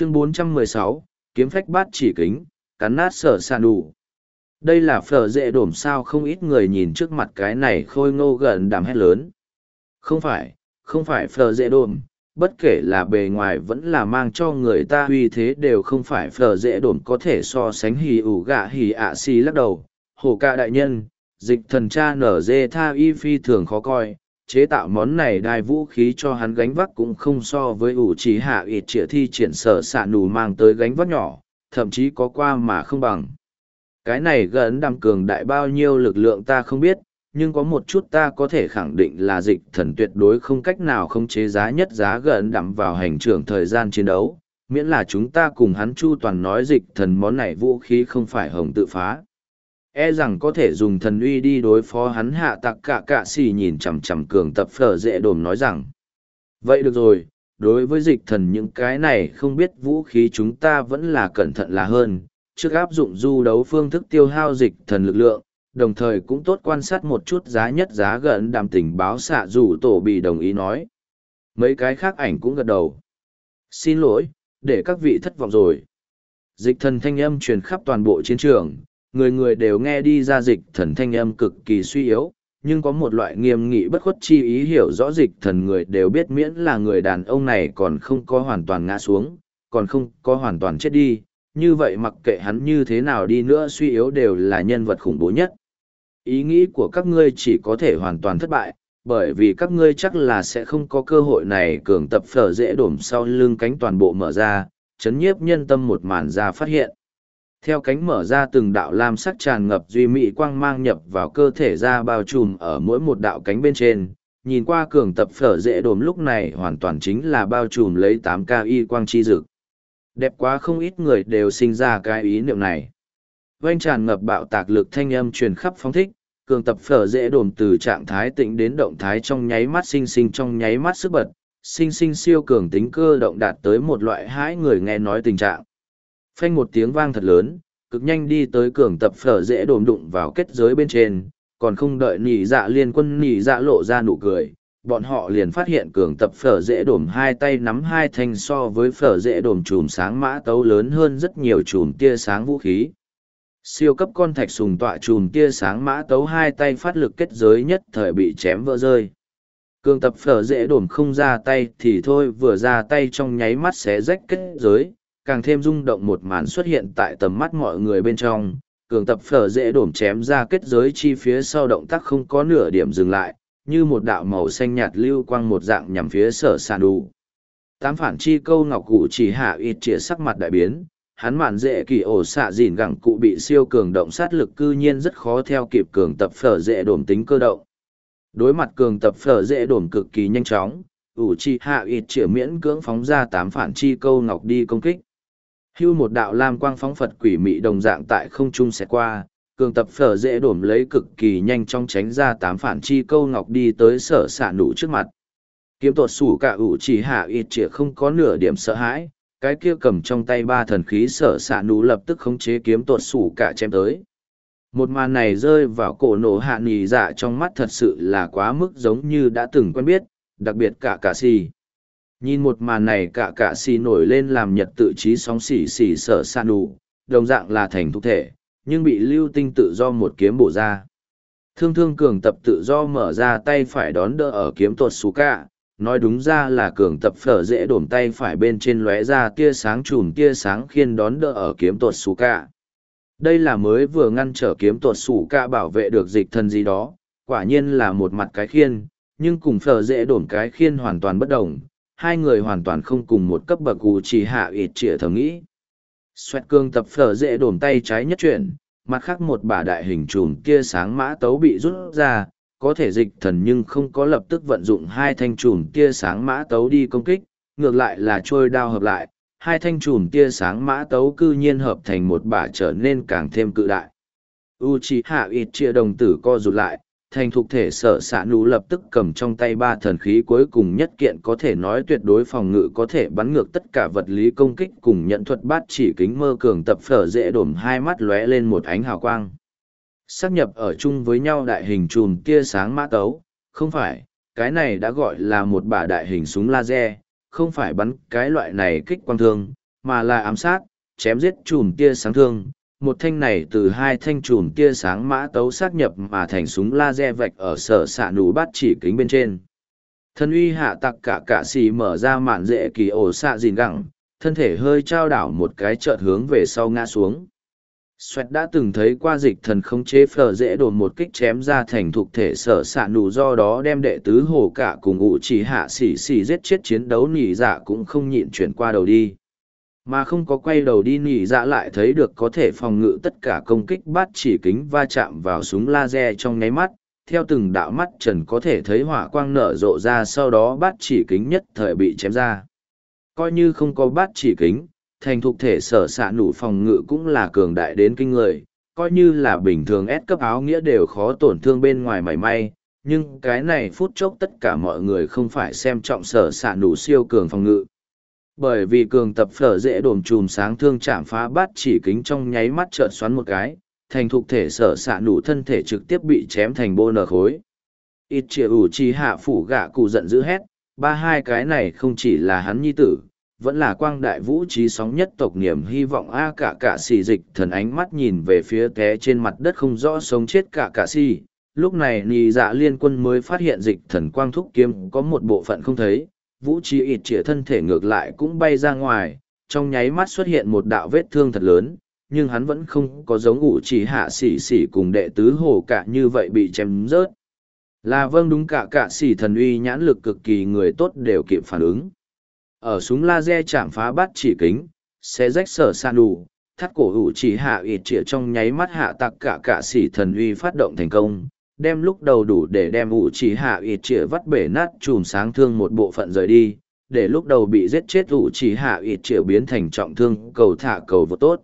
chương 416, kiếm phách bát chỉ kính, cắn nát sở sàn đủ. Đây là phở dễ đổm sao không ít người nhìn trước mặt cái này khôi ngô gần đàm hét lớn. Không phải, không phải phở dễ đổm, bất kể là bề ngoài vẫn là mang cho người ta uy thế đều không phải phở dễ đổm có thể so sánh hì ủ gạ hì ạ xì lắc đầu. Hồ ca đại nhân, dịch thần cha nở dê tha y phi thường khó coi, chế tạo món này đai vũ khí cho hắn gánh vác cũng không so với ủ trí hạ ít trịa thi triển sở xạ nù mang tới gánh vác nhỏ, thậm chí có qua mà không bằng. Cái này gần đàm cường đại bao nhiêu lực lượng ta không biết, nhưng có một chút ta có thể khẳng định là dịch thần tuyệt đối không cách nào không chế giá nhất giá gần đắm vào hành trưởng thời gian chiến đấu, miễn là chúng ta cùng hắn chu toàn nói dịch thần món này vũ khí không phải hồng tự phá. E rằng có thể dùng thần uy đi đối phó hắn hạ tặc cả cạ xì nhìn chằm chằm cường tập phở dễ đồm nói rằng. Vậy được rồi, đối với dịch thần những cái này không biết vũ khí chúng ta vẫn là cẩn thận là hơn, trước áp dụng du đấu phương thức tiêu hao dịch thần lực lượng, đồng thời cũng tốt quan sát một chút giá nhất giá gần đàm tình báo xạ dù tổ bị đồng ý nói. Mấy cái khác ảnh cũng gật đầu. Xin lỗi, để các vị thất vọng rồi. Dịch thần thanh âm truyền khắp toàn bộ chiến trường, người người đều nghe đi ra dịch thần thanh âm cực kỳ suy yếu, nhưng có một loại nghiêm nghị bất khuất chi ý hiểu rõ dịch thần người đều biết miễn là người đàn ông này còn không có hoàn toàn ngã xuống, còn không có hoàn toàn chết đi, như vậy mặc kệ hắn như thế nào đi nữa suy yếu đều là nhân vật khủng bố nhất. Ý nghĩ của các ngươi chỉ có thể hoàn toàn thất bại, bởi vì các ngươi chắc là sẽ không có cơ hội này cường tập phở dễ đổm sau lưng cánh toàn bộ mở ra, chấn nhiếp nhân tâm một màn ra phát hiện. Theo cánh mở ra từng đạo lam sắc tràn ngập duy mỹ quang mang nhập vào cơ thể ra bao trùm ở mỗi một đạo cánh bên trên, nhìn qua cường tập phở dễ đồm lúc này hoàn toàn chính là bao trùm lấy tám ca y quang chi dực. Đẹp quá không ít người đều sinh ra cái ý niệm này. Vanh tràn ngập bạo tạc lực thanh âm truyền khắp phóng thích, cường tập phở dễ đồm từ trạng thái tĩnh đến động thái trong nháy mắt sinh sinh trong nháy mắt sức bật, sinh sinh siêu cường tính cơ động đạt tới một loại hãi người nghe nói tình trạng phanh một tiếng vang thật lớn, cực nhanh đi tới cường tập phở dễ đồm đụng vào kết giới bên trên, còn không đợi nỉ dạ liên quân nỉ dạ lộ ra nụ cười. Bọn họ liền phát hiện cường tập phở dễ đổm hai tay nắm hai thanh so với phở dễ đổm chùm sáng mã tấu lớn hơn rất nhiều chùm tia sáng vũ khí. Siêu cấp con thạch sùng tọa chùm tia sáng mã tấu hai tay phát lực kết giới nhất thời bị chém vỡ rơi. Cường tập phở dễ đổm không ra tay thì thôi vừa ra tay trong nháy mắt xé rách kết giới, càng thêm rung động một màn xuất hiện tại tầm mắt mọi người bên trong, cường tập phở dễ đổm chém ra kết giới chi phía sau động tác không có nửa điểm dừng lại, như một đạo màu xanh nhạt lưu quang một dạng nhằm phía sở sàn đủ tám phản chi câu ngọc cụ chỉ hạ ít chĩa sắc mặt đại biến, hắn mạn dễ kỳ ổ xạ dìn gẳng cụ bị siêu cường động sát lực cư nhiên rất khó theo kịp cường tập phở dễ đổm tính cơ động. Đối mặt cường tập phở dễ đổm cực kỳ nhanh chóng, ủ chi hạ ít chĩa miễn cưỡng phóng ra tám phản chi câu ngọc đi công kích hưu một đạo lam quang phóng phật quỷ mị đồng dạng tại không trung sẽ qua, cường tập phở dễ đổm lấy cực kỳ nhanh trong tránh ra tám phản chi câu ngọc đi tới sở xả nụ trước mặt. Kiếm tuột sủ cả ủ chỉ hạ ít chĩa không có nửa điểm sợ hãi, cái kia cầm trong tay ba thần khí sở xả nụ lập tức khống chế kiếm tuột sủ cả chém tới. Một màn này rơi vào cổ nổ hạ nì dạ trong mắt thật sự là quá mức giống như đã từng quen biết, đặc biệt cả cả si Nhìn một màn này cả cả xì nổi lên làm nhật tự trí sóng xỉ xỉ sở san đủ, đồng dạng là thành thục thể, nhưng bị lưu tinh tự do một kiếm bổ ra. Thương thương cường tập tự do mở ra tay phải đón đỡ ở kiếm tuột xú cả, nói đúng ra là cường tập phở dễ đổm tay phải bên trên lóe ra tia sáng chùm tia sáng khiên đón đỡ ở kiếm tuột xú cả. Đây là mới vừa ngăn trở kiếm tuột xú cả bảo vệ được dịch thần gì đó, quả nhiên là một mặt cái khiên, nhưng cùng phở dễ đổm cái khiên hoàn toàn bất đồng hai người hoàn toàn không cùng một cấp bậc cụ chỉ hạ ít trịa thầm nghĩ. Xoẹt cương tập phở dễ đổm tay trái nhất chuyển, mặt khác một bả đại hình trùm kia sáng mã tấu bị rút ra, có thể dịch thần nhưng không có lập tức vận dụng hai thanh trùm tia sáng mã tấu đi công kích, ngược lại là trôi đao hợp lại, hai thanh trùm tia sáng mã tấu cư nhiên hợp thành một bả trở nên càng thêm cự đại. Uchiha Itchia đồng tử co rụt lại, thành thục thể sở xạ nụ lập tức cầm trong tay ba thần khí cuối cùng nhất kiện có thể nói tuyệt đối phòng ngự có thể bắn ngược tất cả vật lý công kích cùng nhận thuật bát chỉ kính mơ cường tập phở dễ đổm hai mắt lóe lên một ánh hào quang. Xác nhập ở chung với nhau đại hình chùm tia sáng mã tấu. Không phải cái này đã gọi là một bả đại hình súng laser. Không phải bắn cái loại này kích quang thương mà là ám sát, chém giết chùm tia sáng thương. Một thanh này từ hai thanh chùm tia sáng mã tấu sát nhập mà thành súng laser vạch ở sở xạ nụ bắt chỉ kính bên trên. Thân uy hạ tặc cả cả xì mở ra mạn dễ kỳ ổ xạ dìn gẳng, thân thể hơi trao đảo một cái chợt hướng về sau ngã xuống. Xoẹt đã từng thấy qua dịch thần không chế phở dễ đồn một kích chém ra thành thục thể sở xạ nụ do đó đem đệ tứ hồ cả cùng ủ chỉ hạ xỉ xỉ giết chết chiến đấu nỉ dạ cũng không nhịn chuyển qua đầu đi. Mà không có quay đầu đi nỉ dạ lại thấy được có thể phòng ngự tất cả công kích bát chỉ kính va chạm vào súng laser trong nháy mắt, theo từng đạo mắt trần có thể thấy hỏa quang nở rộ ra sau đó bát chỉ kính nhất thời bị chém ra. Coi như không có bát chỉ kính, thành thục thể sở xạ nụ phòng ngự cũng là cường đại đến kinh người, coi như là bình thường ép cấp áo nghĩa đều khó tổn thương bên ngoài mảy may, nhưng cái này phút chốc tất cả mọi người không phải xem trọng sở xạ nụ siêu cường phòng ngự. Bởi vì cường tập phở dễ đổm chùm sáng thương chạm phá bát chỉ kính trong nháy mắt trợn xoắn một cái, thành thục thể sở xạ nụ thân thể trực tiếp bị chém thành bô nở khối. Ít chĩa ủ chi hạ phủ gạ cụ giận dữ hét, ba hai cái này không chỉ là hắn nhi tử, vẫn là quang đại vũ trí sóng nhất tộc niềm hy vọng a cả cả xì dịch thần ánh mắt nhìn về phía té trên mặt đất không rõ sống chết cả cả xì lúc này nì dạ liên quân mới phát hiện dịch thần quang thúc kiếm có một bộ phận không thấy vũ trí ít chĩa thân thể ngược lại cũng bay ra ngoài, trong nháy mắt xuất hiện một đạo vết thương thật lớn, nhưng hắn vẫn không có giống ủ chỉ hạ xỉ xỉ cùng đệ tứ hồ cả như vậy bị chém rớt. Là vâng đúng cả cả xỉ thần uy nhãn lực cực kỳ người tốt đều kịp phản ứng. Ở súng laser chạm phá bát chỉ kính sẽ rách sở san đủ thắt cổ ủ chỉ hạ ít chĩa trong nháy mắt hạ tặc cả cả xỉ thần uy phát động thành công đem lúc đầu đủ để đem ủ chỉ hạ ít chĩa vắt bể nát chùm sáng thương một bộ phận rời đi, để lúc đầu bị giết chết ủ chỉ hạ ít chĩa biến thành trọng thương cầu thả cầu vô tốt.